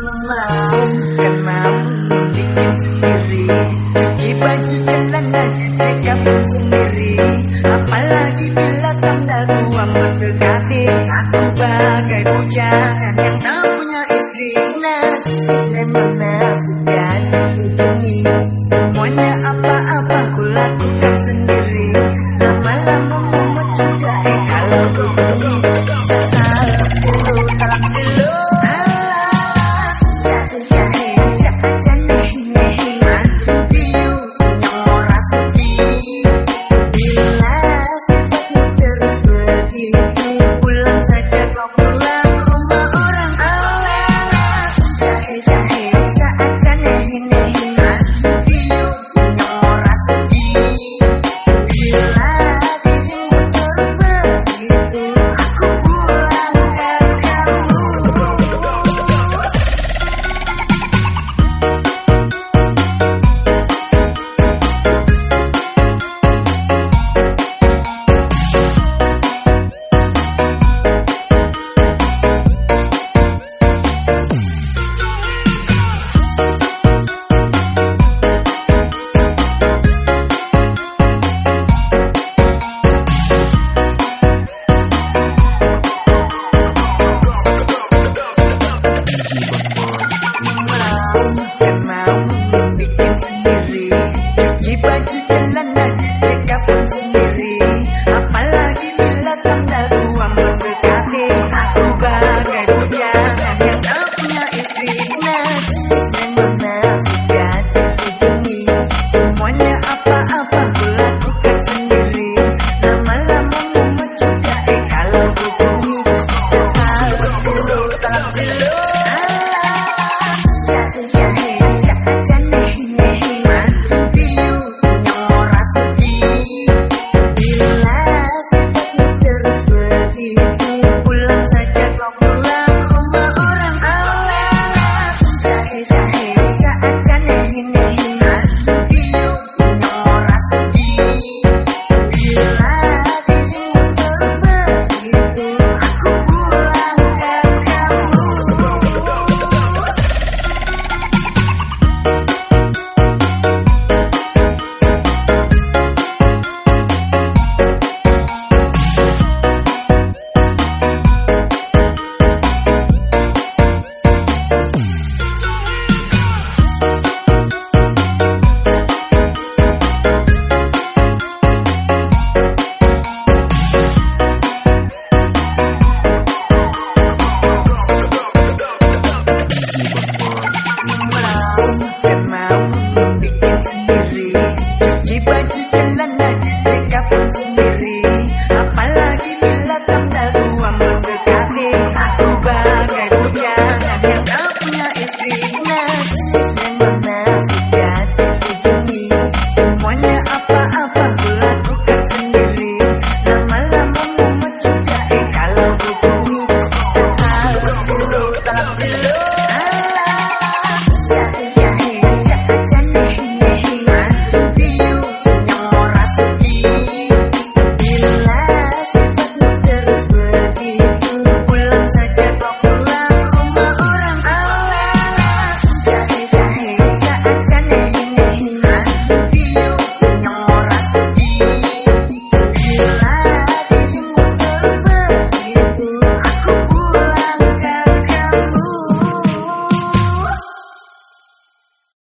memainkan mampu bikin sendiri. Cuci baju celana mereka pun sendiri. Apalagi bila tanda ruang mendekati. Aku bagai bujangan yang tak punya istri. Nah, memang Bye.